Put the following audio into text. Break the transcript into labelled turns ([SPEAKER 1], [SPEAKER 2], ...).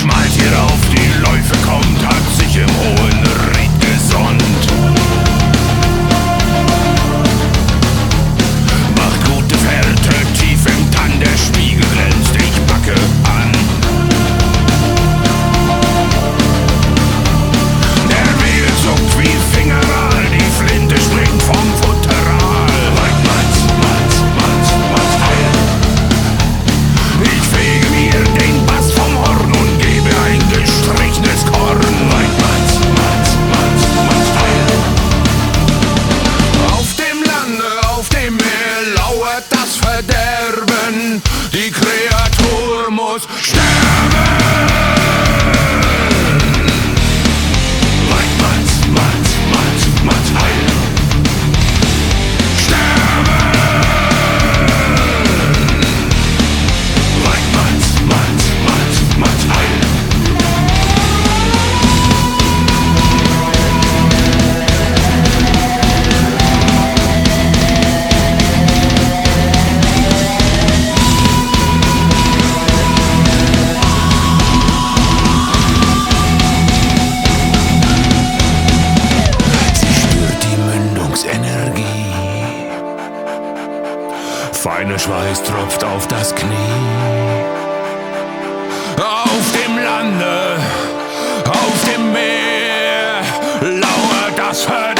[SPEAKER 1] schmalt hier auf, die Läufe kommt, hat sich im hohen Ried gesonnt. verderben. Die Kreatur muss sterben. grüne Schweiß tropft auf das Knie. Auf dem Lande, auf dem Meer lauert das Herd